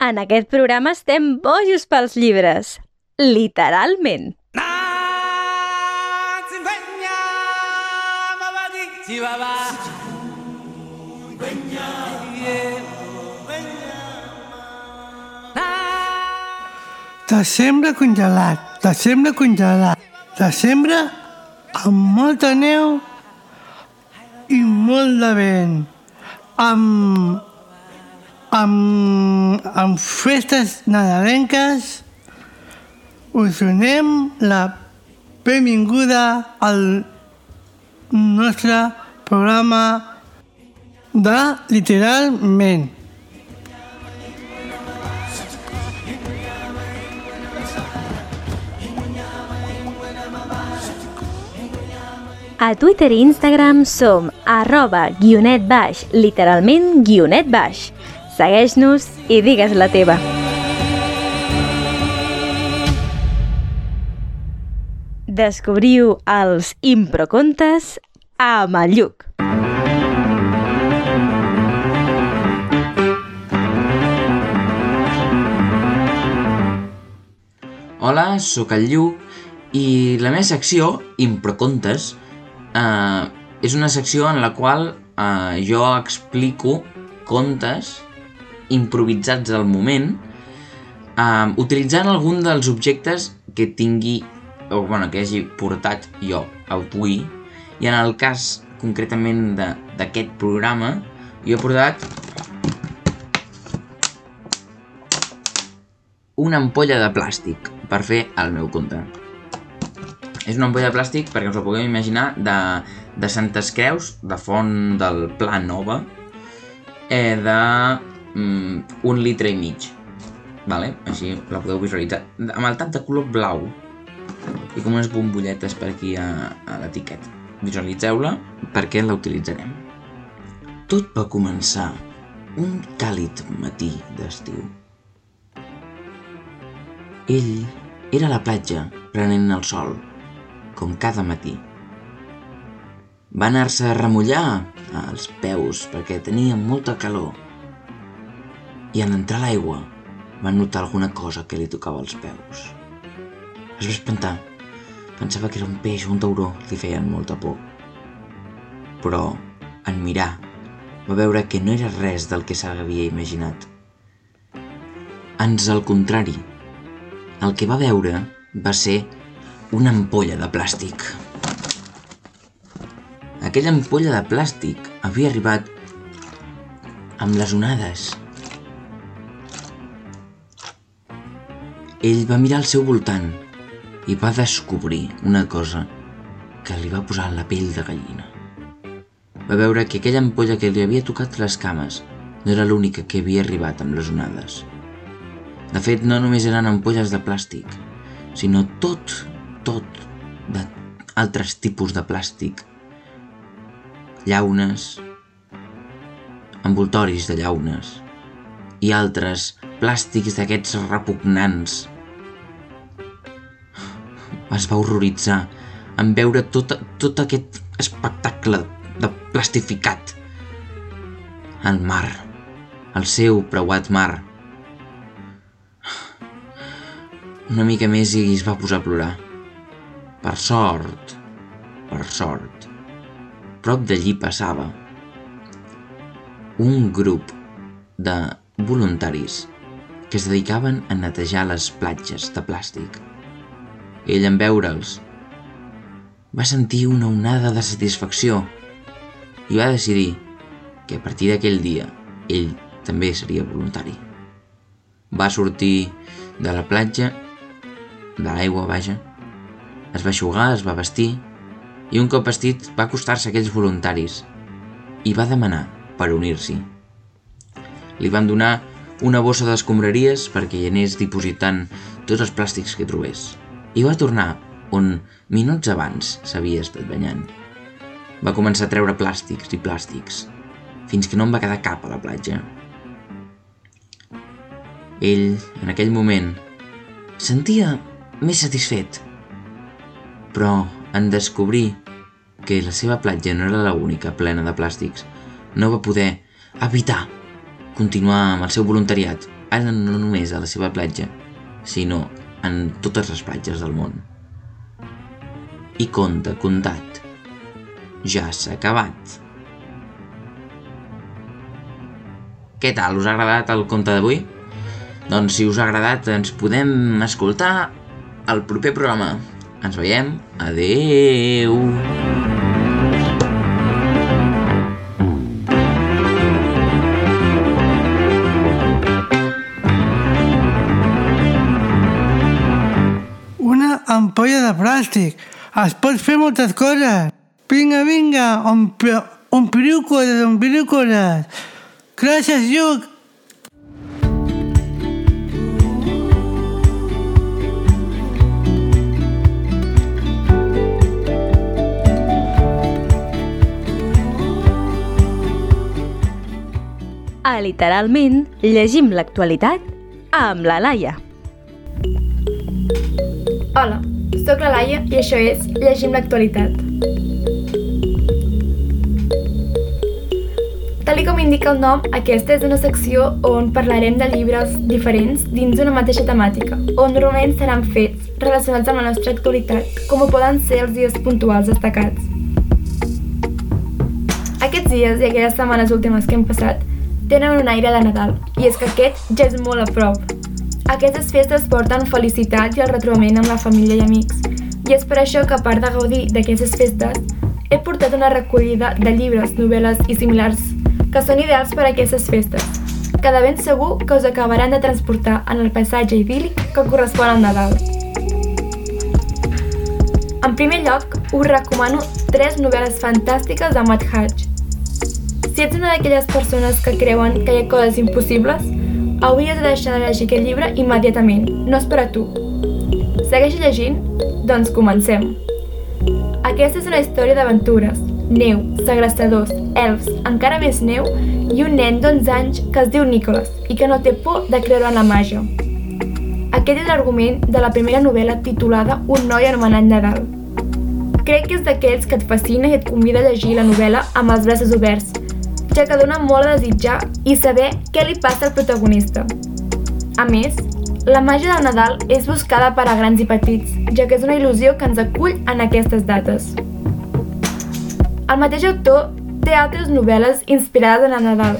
En aquest programa estem bojos pels llibres. Literalment. Desembre congelat, desembre congelat, desembre amb molta neu i molt de vent, amb, amb, amb festes nadalenques, us donem la benvinguda al nostre programa de Literalment. A Twitter i Instagram som arroba guionet baix, literalment guionet baix. Segueix-nos i digues la teva. Descobriu els improcontes amb el Lluc. Hola, sóc el Lluc i la meva secció, Improcontes, eh, és una secció en la qual eh, jo explico contes improvisats al moment eh, utilitzant algun dels objectes que tingui o bueno, que hagi portat jo avui i en el cas concretament d'aquest programa jo he portat una ampolla de plàstic per fer el meu conte. És una ampolla de plàstic, perquè us ho pugueu imaginar, de, de Santes Creus, de font del Pla Nova, eh, de mm, un litre i mig. Vale? Així la podeu visualitzar. Amb el tap de color blau i com unes bombolletes per aquí a, a l'etiqueta. Visualitzeu-la perquè la utilitzarem. Tot va començar un càlid matí d'estiu. Ell era a la platja prenent el sol, com cada matí. Va anar-se a remullar als peus perquè tenia molta calor. I en entrar a l'aigua va notar alguna cosa que li tocava els peus. Es va espantar. Pensava que era un peix o un tauró, li feien molta por. Però, en mirar, va veure que no era res del que s'havia imaginat. Ans al contrari, el que va veure va ser una ampolla de plàstic. Aquella ampolla de plàstic havia arribat amb les onades. Ell va mirar al seu voltant i va descobrir una cosa que li va posar la pell de gallina. Va veure que aquella ampolla que li havia tocat les cames no era l'única que havia arribat amb les onades. De fet, no només eren ampolles de plàstic, sinó tot, tot d'altres tipus de plàstic. Llaunes, envoltoris de llaunes i altres plàstics d'aquests repugnants. Es va horroritzar en veure tot, tot aquest espectacle de plastificat. El mar, el seu preuat mar, una mica més i es va posar a plorar. Per sort, per sort, prop d'allí passava un grup de voluntaris que es dedicaven a netejar les platges de plàstic. Ell, en veure'ls, va sentir una onada de satisfacció i va decidir que a partir d'aquell dia ell també seria voluntari. Va sortir de la platja de l'aigua, vaja. Es va aixugar, es va vestir i un cop vestit va acostar-se a aquells voluntaris i va demanar per unir-s'hi. Li van donar una bossa d'escombraries perquè hi anés dipositant tots els plàstics que trobés. I va tornar on minuts abans s'havia estat banyant. Va començar a treure plàstics i plàstics, fins que no en va quedar cap a la platja. Ell, en aquell moment, sentia més satisfet. Però en descobrir que la seva platja no era l'única plena de plàstics, no va poder evitar continuar amb el seu voluntariat ara no només a la seva platja, sinó en totes les platges del món. I conte contat. Ja s'ha acabat. Què tal, us ha agradat el conte d'avui? Doncs si us ha agradat ens podem escoltar al proper programa. Ens veiem. Adeu! Ampolla de plàstic. Es pot fer moltes coses. Vinga, vinga, ompli, ompliu coses, ompliu coses. Gràcies, Lluc. A Literalment, llegim l'actualitat amb la Laia. Hola, sóc la Laia i això és Llegim l'actualitat. Tal com indica el nom, aquesta és una secció on parlarem de llibres diferents dins d'una mateixa temàtica, on normalment seran fets relacionats amb la nostra actualitat, com ho poden ser els dies puntuals destacats. Aquests dies i aquelles setmanes últimes que hem passat tenen un aire de Nadal, i és que aquest ja és molt a prop. Aquestes festes porten felicitat i el retrobament amb la família i amics, i és per això que a part de gaudir d'aquestes festes, he portat una recollida de llibres, novel·les i similars que són ideals per a aquestes festes, que de ben segur que us acabaran de transportar en el paisatge idíl·lic que correspon al Nadal. En primer lloc, us recomano tres novel·les fantàstiques de Matt Hatch. Si ets una d'aquelles persones que creuen que hi ha coses impossibles, hauries de deixar de llegir aquest llibre immediatament, no és per a tu. Segueix llegint? Doncs comencem. Aquesta és una història d'aventures, neu, segrestadors, elfs, encara més neu i un nen d'11 anys que es diu Nicholas i que no té por de creure en la màgia. Aquest és l'argument de la primera novel·la titulada Un noi anomenat Nadal. Crec que és d'aquells que et fascina i et convida a llegir la novel·la amb els braços oberts, ja que dona molt a desitjar i saber què li passa al protagonista. A més, la màgia del Nadal és buscada per a grans i petits, ja que és una il·lusió que ens acull en aquestes dates. El mateix autor té altres novel·les inspirades en el Nadal,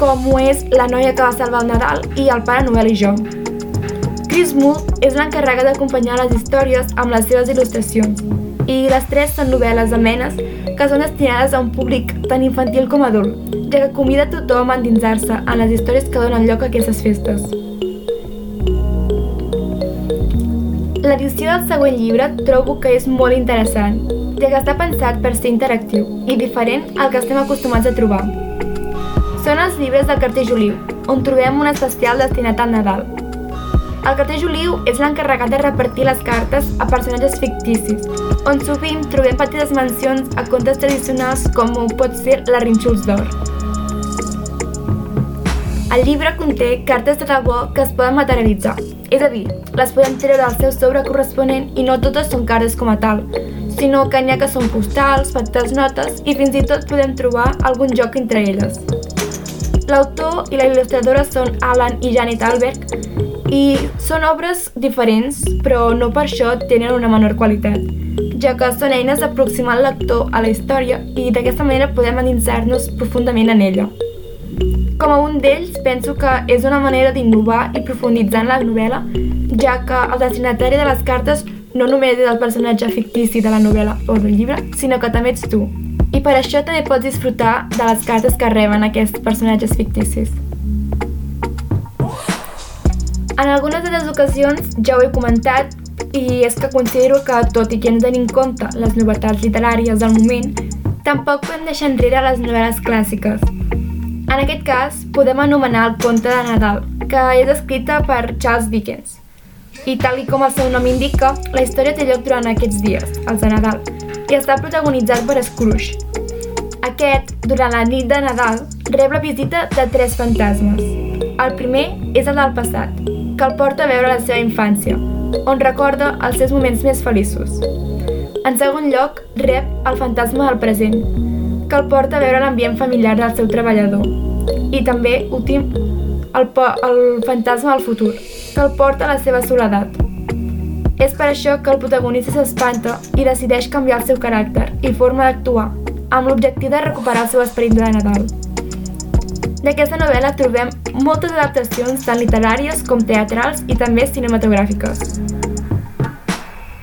com ho és La noia que va salvar el Nadal i El pare Noel i jo. Chris Moore és l'encarregat d'acompanyar les històries amb les seves il·lustracions, i les tres són novel·les amenes que són destinades a un públic tant infantil com adult, ja que convida tothom a endinsar-se en les històries que donen lloc a aquestes festes. L'edició del següent llibre trobo que és molt interessant, ja que està pensat per ser interactiu i diferent al que estem acostumats a trobar. Són els llibres del carter Juliu, on trobem un especial destinat al Nadal. El carter Juliu és l'encarregat de repartir les cartes a personatges ficticis, on sovint trobem petites mencions a contes tradicionals com ho pot ser la Rínxols d'Or. El llibre conté cartes de debò que es poden materialitzar, és a dir, les podem treure del seu sobre corresponent i no totes són cartes com a tal, sinó que n'hi ha que són postals, petites notes i fins i tot podem trobar algun joc entre elles. L'autor i la il·lustradora són Alan i Janet Alberg i són obres diferents, però no per això tenen una menor qualitat, ja que són eines d'aproximar el lector a la història i d'aquesta manera podem endinsar-nos profundament en ella. Com a un d'ells, penso que és una manera d'innovar i profunditzar en la novel·la, ja que el destinatari de les cartes no només és el personatge fictici de la novel·la o del llibre, sinó que també ets tu. I per això també pots disfrutar de les cartes que reben aquests personatges ficticis. En algunes de les ocasions ja ho he comentat i és que considero que, tot i que hem de tenir en compte les novetats literàries del moment, tampoc podem deixar enrere les novel·les clàssiques. En aquest cas, podem anomenar el conte de Nadal, que és escrita per Charles Dickens. I tal i com el seu nom indica, la història té lloc durant aquests dies, els de Nadal, i està protagonitzat per Scrooge. Aquest, durant la nit de Nadal, rep la visita de tres fantasmes. El primer és el del passat, que el porta a veure la seva infància, on recorda els seus moments més feliços. En segon lloc, rep el fantasma del present, que el porta a veure l'ambient familiar del seu treballador. I també, últim, el, el fantasma del futur, que el porta a la seva soledat. És per això que el protagonista s'espanta i decideix canviar el seu caràcter i forma d'actuar, amb l'objectiu de recuperar el seu esperit de Nadal. D'aquesta novel·la trobem moltes adaptacions tant literàries com teatrals i també cinematogràfiques.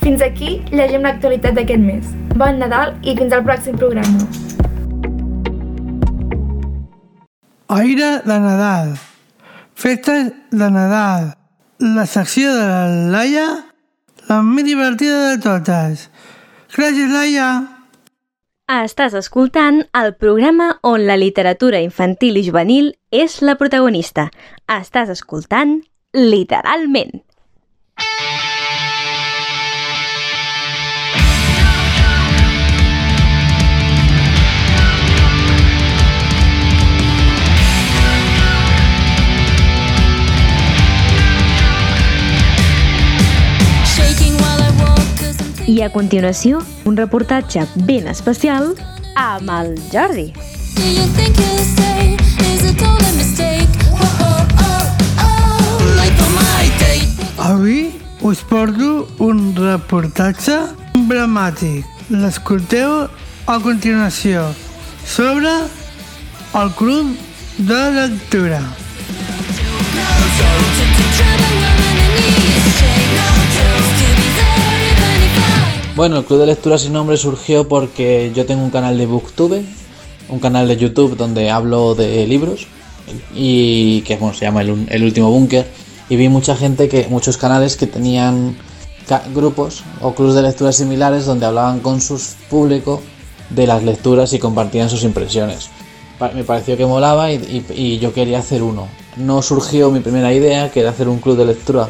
Fins aquí llegim l'actualitat d'aquest mes. Bon Nadal i fins al pròxim programa. Aire de Nadal. Festes de Nadal. La secció de la Laia, la més divertida de totes. Gràcies, Laia. Estàs escoltant el programa on la literatura infantil i juvenil és la protagonista. Estàs escoltant literalment. I a continuació, un reportatge ben especial amb el Jordi. Avui us porto un reportatge emblemàtic. L'escolteu a continuació sobre el club de lectura. Bueno, el Club de Lectura sin nombre surgió porque yo tengo un canal de Booktube, un canal de YouTube donde hablo de libros y que bueno, se llama El, el Último Búnker y vi mucha gente que muchos canales que tenían grupos o clubes de lectura similares donde hablaban con su público de las lecturas y compartían sus impresiones. Me pareció que molaba y, y, yo quería hacer uno. No surgió mi primera idea, que era hacer un club de lectura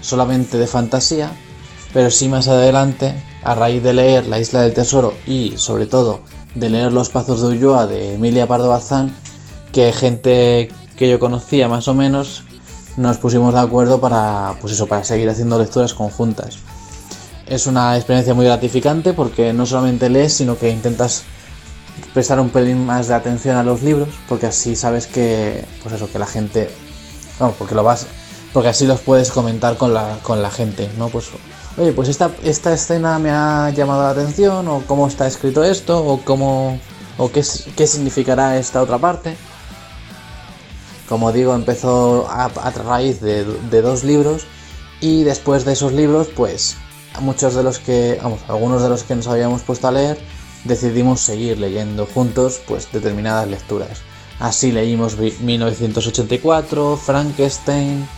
solamente de fantasía, pero sí más adelante a raíz de leer La Isla del Tesoro y sobre todo de leer Los Pazos de Ulloa de Emilia Pardo Bazán, que gente que yo conocía más o menos nos pusimos de acuerdo para pues eso, para seguir haciendo lecturas conjuntas. Es una experiencia muy gratificante porque no solamente lees, sino que intentas prestar un pelín más de atención a los libros, porque así sabes que pues eso, que la gente porque lo vas porque así los puedes comentar con la, con la gente, ¿no? Pues oye, pues esta, esta escena me ha llamado la atención, o cómo está escrito esto, o cómo. o qué, qué significará esta otra parte. Como digo, empezó a, raíz de, de, dos libros, y después de esos libros, pues muchos de los que. vamos, algunos de los que nos habíamos puesto a leer, decidimos seguir leyendo juntos, pues determinadas lecturas. Así leímos 1984, Frankenstein,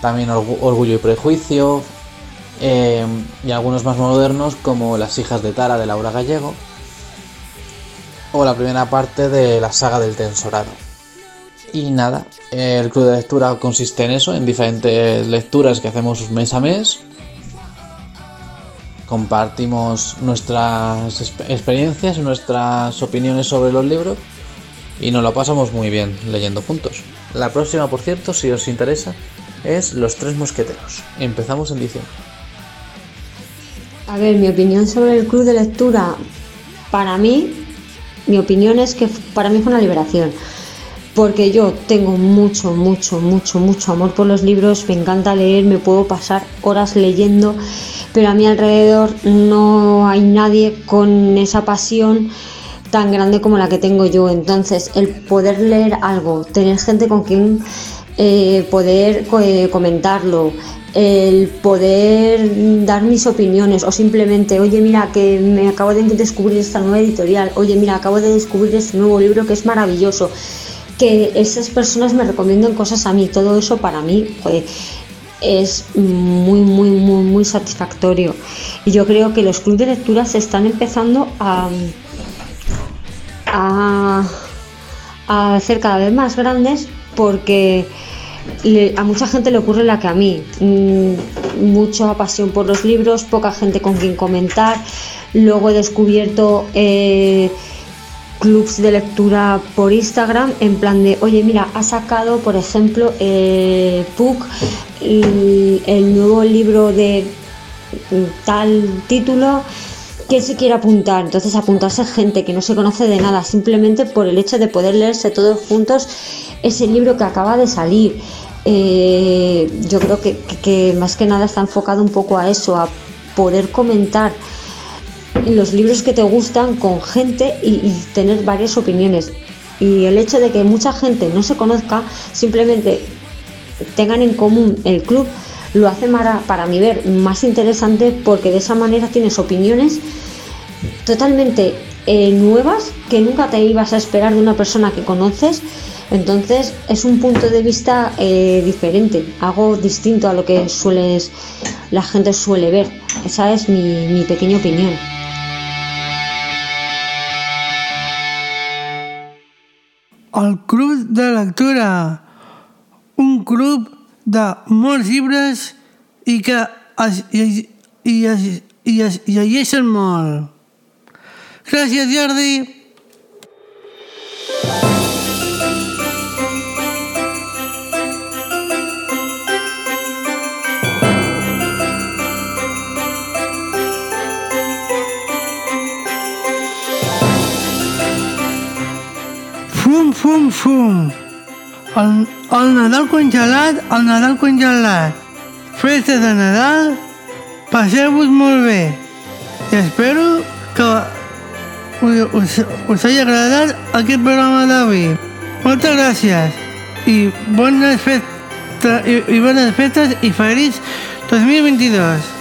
también Orgullo y Prejuicio, eh, y algunos más modernos como Las hijas de Tara de Laura Gallego o la primera parte de la saga del Tensorado. Y nada, el club de lectura consiste en eso, en diferentes lecturas que hacemos mes a mes. Compartimos nuestras experiencias nuestras opiniones sobre los libros y nos lo pasamos muy bien leyendo juntos. La próxima, por cierto, si os interesa, es Los Tres Mosqueteros. Empezamos en diciembre. A ver, mi opinión sobre el club de lectura, para mí, mi opinión es que para mí fue una liberación. Porque yo tengo mucho, mucho, mucho, mucho amor por los libros, me encanta leer, me puedo pasar horas leyendo, pero a mi alrededor no hay nadie con esa pasión tan grande como la que tengo yo. Entonces, el poder leer algo, tener gente con quien eh, poder eh, comentarlo, el poder dar mis opiniones o simplemente, oye, mira, que me acabo de descubrir esta nueva editorial, oye, mira, acabo de descubrir este nuevo libro que es maravilloso, que esas personas me recomienden cosas a mí, todo eso para mí es muy, muy, muy, muy satisfactorio. Y yo creo que los clubes de lectura se están empezando a, a, a hacer cada vez más grandes porque a mucha gente le ocurre la que a mí. Mm, mucha pasión por los libros, poca gente con quien comentar. Luego he descubierto eh, clubs de lectura por Instagram en plan de, oye, mira, ha sacado, por ejemplo, eh, el, el nuevo libro de tal título que se quiere apuntar. Entonces apuntarse gente que no se conoce de nada, simplemente por el hecho de poder leerse todos juntos ese libro que acaba de salir. Eh, yo creo que, que, más que nada está enfocado un poco a eso, a poder comentar los libros que te gustan con gente y, y tener varias opiniones. Y el hecho de que mucha gente no se conozca, simplemente tengan en común el club, lo hace para, para mí ver más interesante porque de esa manera tienes opiniones totalmente eh, nuevas que nunca te ibas a esperar de una persona que conoces. Entonces es un punto de vista eh, diferente, algo distinto a lo que sueles, la gente suele ver. Esa es mi, mi pequeña opinión. El Club de Lectura, un club de molts llibres i que es, i, i, es, i es llegeixen molt. Gràcies, Jordi. Fum, fum, fum. El, el Nadal congelat, el Nadal congelat. Festes de Nadal, passeu-vos molt bé. I espero que us, us hagi agradat aquest programa d'avui. Moltes gràcies i bones festes i, i bones festes i feliç 2022.